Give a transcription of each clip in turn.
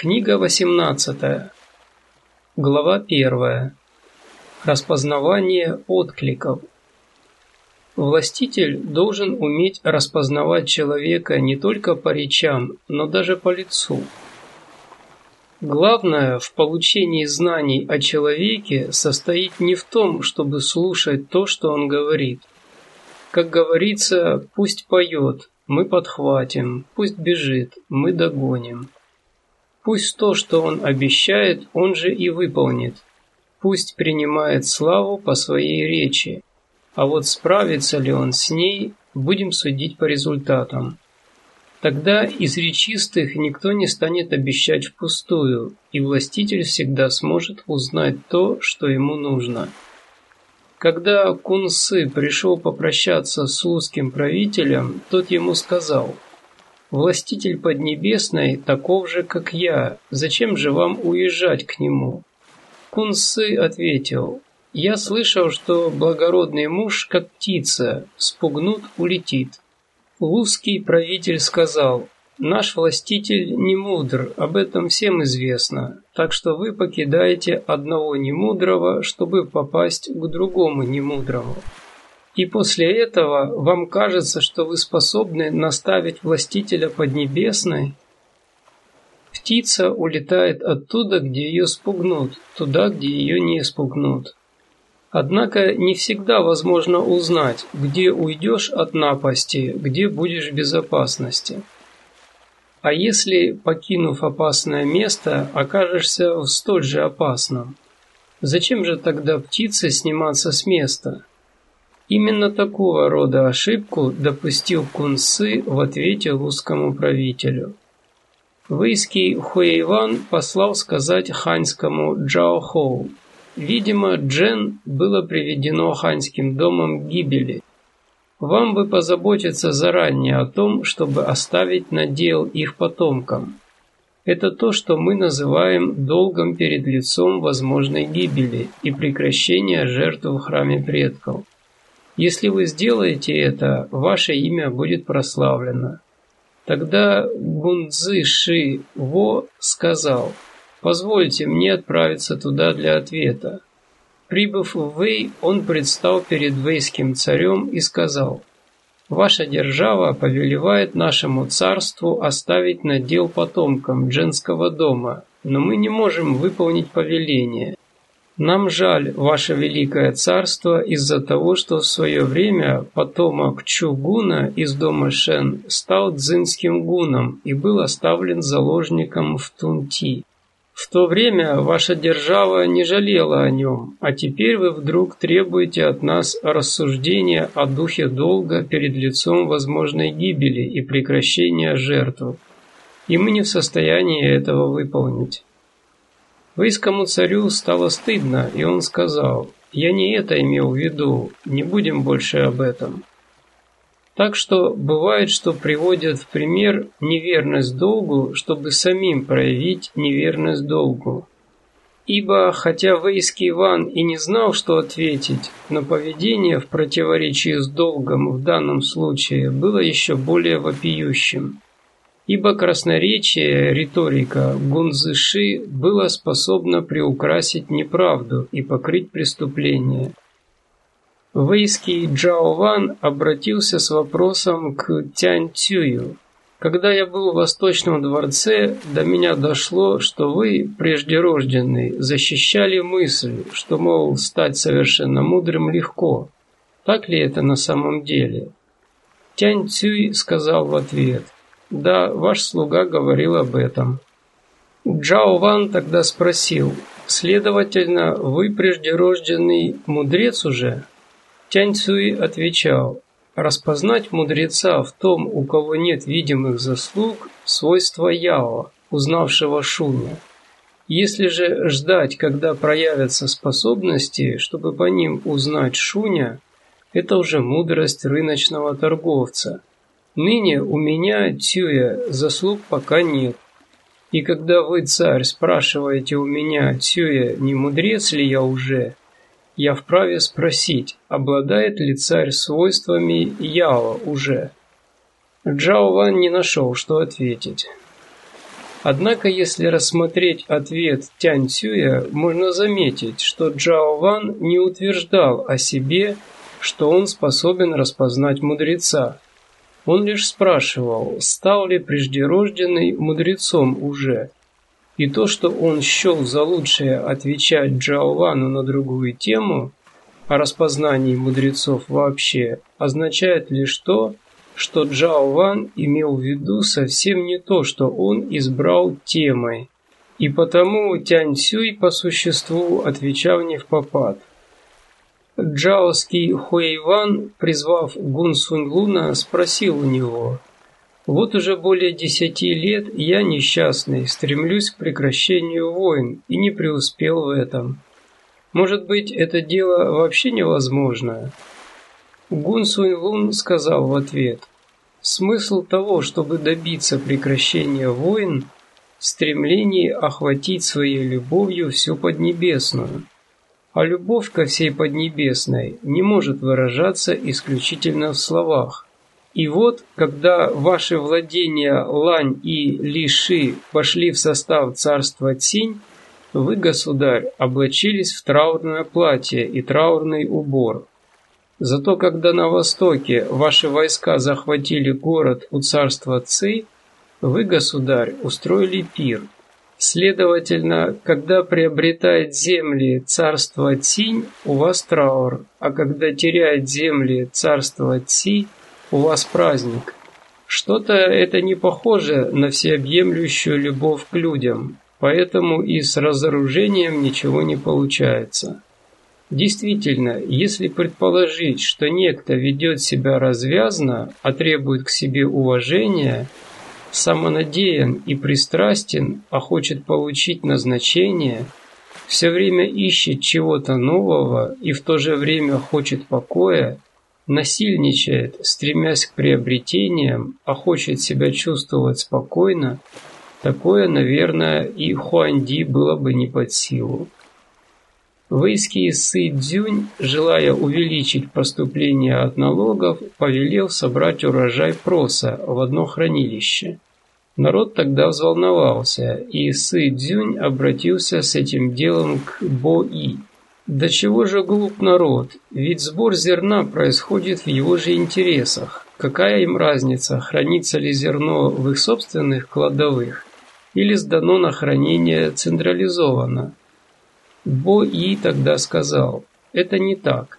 Книга 18. Глава 1. Распознавание откликов. Властитель должен уметь распознавать человека не только по речам, но даже по лицу. Главное в получении знаний о человеке состоит не в том, чтобы слушать то, что он говорит. Как говорится, пусть поет, мы подхватим, пусть бежит, мы догоним. Пусть то, что он обещает, он же и выполнит. Пусть принимает славу по своей речи. А вот справится ли он с ней, будем судить по результатам. Тогда из речистых никто не станет обещать впустую, и властитель всегда сможет узнать то, что ему нужно. Когда Кунсы пришел попрощаться с узким правителем, тот ему сказал – Властитель Поднебесной таков же, как я. Зачем же вам уезжать к нему? Кунсы ответил, я слышал, что благородный муж, как птица, спугнут, улетит. Лузский правитель сказал, наш властитель не мудр, об этом всем известно, так что вы покидаете одного немудрого, чтобы попасть к другому немудрому. И после этого вам кажется, что вы способны наставить властителя Поднебесной? Птица улетает оттуда, где ее спугнут, туда, где ее не спугнут. Однако не всегда возможно узнать, где уйдешь от напасти, где будешь в безопасности. А если, покинув опасное место, окажешься в столь же опасном? Зачем же тогда птице сниматься с места? Именно такого рода ошибку допустил Кунсы в ответе русскому правителю. Войский Хуэйван послал сказать ханьскому Джао. Видимо, Джен было приведено ханьским домом гибели. Вам бы позаботиться заранее о том, чтобы оставить надел их потомкам. Это то, что мы называем долгом перед лицом возможной гибели и прекращения жертв в храме предков. Если вы сделаете это, ваше имя будет прославлено. Тогда Гунцзы Ши Во сказал, «Позвольте мне отправиться туда для ответа». Прибыв в Вэй, он предстал перед вейским царем и сказал, «Ваша держава повелевает нашему царству оставить надел потомкам дженского дома, но мы не можем выполнить повеление. Нам жаль, ваше великое царство, из-за того, что в свое время потомок Чугуна из дома Шен стал дзинским гуном и был оставлен заложником в Тунти. В то время ваша держава не жалела о нем, а теперь вы вдруг требуете от нас рассуждения о духе долга перед лицом возможной гибели и прекращения жертв. И мы не в состоянии этого выполнить. Войскому царю стало стыдно, и он сказал, «Я не это имел в виду, не будем больше об этом». Так что бывает, что приводят в пример неверность долгу, чтобы самим проявить неверность долгу. Ибо, хотя Вейский Иван и не знал, что ответить, но поведение в противоречии с долгом в данном случае было еще более вопиющим ибо красноречие, риторика Гунзыши было способно приукрасить неправду и покрыть преступление. Вейский Джао Ван обратился с вопросом к Тянь Цюю. Когда я был в Восточном дворце, до меня дошло, что вы, прежде рожденный, защищали мысль, что, мол, стать совершенно мудрым легко. Так ли это на самом деле? Тянь Цюй сказал в ответ – да, ваш слуга говорил об этом. Джао Ван тогда спросил, следовательно, вы преждерожденный мудрец уже? Тянь Цуи отвечал, распознать мудреца в том, у кого нет видимых заслуг, свойство Яо, узнавшего Шуня. Если же ждать, когда проявятся способности, чтобы по ним узнать Шуня, это уже мудрость рыночного торговца – Ныне у меня, Тюя, заслуг пока нет. И когда вы, царь, спрашиваете у меня, Тюя, не мудрец ли я уже, я вправе спросить, обладает ли царь свойствами Яо уже. Джао Ван не нашел, что ответить. Однако, если рассмотреть ответ Тянь Цюя, можно заметить, что Джао Ван не утверждал о себе, что он способен распознать мудреца. Он лишь спрашивал, стал ли преждерожденный мудрецом уже. И то, что он счел за лучшее отвечать Джао Вану на другую тему, о распознании мудрецов вообще, означает лишь то, что Джао Ван имел в виду совсем не то, что он избрал темой, и потому Тянь Сюй по существу отвечал не в попад. Джаоский Хуэйван, призвав Гун Сунь Луна, спросил у него, «Вот уже более десяти лет я несчастный, стремлюсь к прекращению войн и не преуспел в этом. Может быть, это дело вообще невозможно?» Гун Сунь Лун сказал в ответ, «Смысл того, чтобы добиться прекращения войн, в стремлении охватить своей любовью всю Поднебесную. А любовь ко всей Поднебесной не может выражаться исключительно в словах. И вот, когда ваши владения Лань и Лиши вошли в состав царства Цинь, вы, государь, облачились в траурное платье и траурный убор, Зато когда на востоке ваши войска захватили город у царства Ци, вы, государь, устроили пир. Следовательно, когда приобретает земли царство Цинь, у вас траур, а когда теряет земли царство Ци, у вас праздник. Что-то это не похоже на всеобъемлющую любовь к людям, поэтому и с разоружением ничего не получается. Действительно, если предположить, что некто ведет себя развязно, а требует к себе уважения, самонадеян и пристрастен, а хочет получить назначение, все время ищет чего-то нового и в то же время хочет покоя, насильничает, стремясь к приобретениям, а хочет себя чувствовать спокойно, такое, наверное, и Хуанди было бы не под силу. Вейский Сы Дзюнь, желая увеличить поступление от налогов, повелел собрать урожай проса в одно хранилище. Народ тогда взволновался, и Сы Дзюнь обратился с этим делом к Бо-И. Да чего же глуп народ, ведь сбор зерна происходит в его же интересах. Какая им разница, хранится ли зерно в их собственных кладовых или сдано на хранение централизованно? Бо-И тогда сказал, это не так.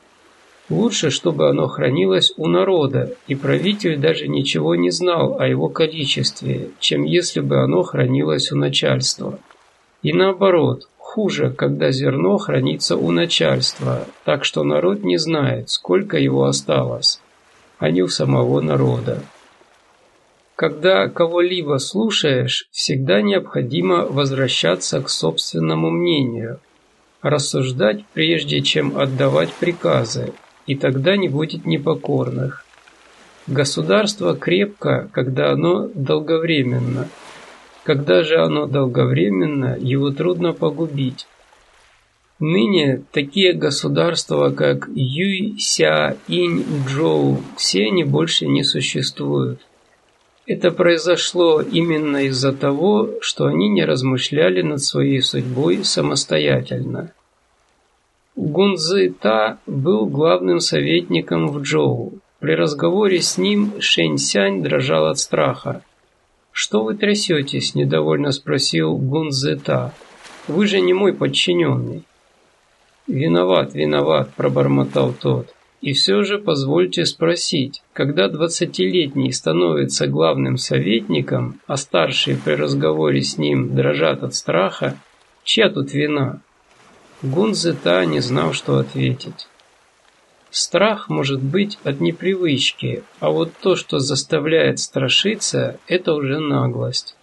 Лучше, чтобы оно хранилось у народа, и правитель даже ничего не знал о его количестве, чем если бы оно хранилось у начальства. И наоборот, хуже, когда зерно хранится у начальства, так что народ не знает, сколько его осталось, а не у самого народа. Когда кого-либо слушаешь, всегда необходимо возвращаться к собственному мнению – рассуждать, прежде чем отдавать приказы, и тогда не будет непокорных. Государство крепко, когда оно долговременно. Когда же оно долговременно, его трудно погубить. Ныне такие государства, как Юй, Ся, Инь, Джоу, все они больше не существуют. Это произошло именно из-за того, что они не размышляли над своей судьбой самостоятельно. Гунзы Та был главным советником в Джоу. При разговоре с ним Шэнь Сянь дрожал от страха. «Что вы трясетесь?» – недовольно спросил Гунзы Та. «Вы же не мой подчиненный». «Виноват, виноват», – пробормотал тот. И все же позвольте спросить, когда двадцатилетний становится главным советником, а старшие при разговоре с ним дрожат от страха, чья тут вина? Гунзета не знал, что ответить. Страх может быть от непривычки, а вот то, что заставляет страшиться, это уже наглость.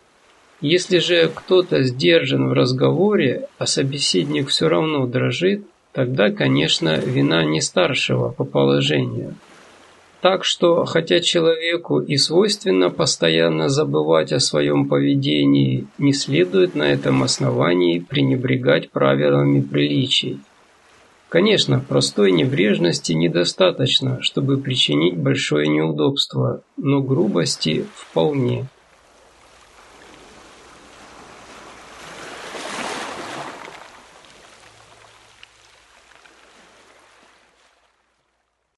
Если же кто-то сдержан в разговоре, а собеседник все равно дрожит, тогда, конечно, вина не старшего по положению. Так что, хотя человеку и свойственно постоянно забывать о своем поведении, не следует на этом основании пренебрегать правилами приличий. Конечно, простой небрежности недостаточно, чтобы причинить большое неудобство, но грубости вполне.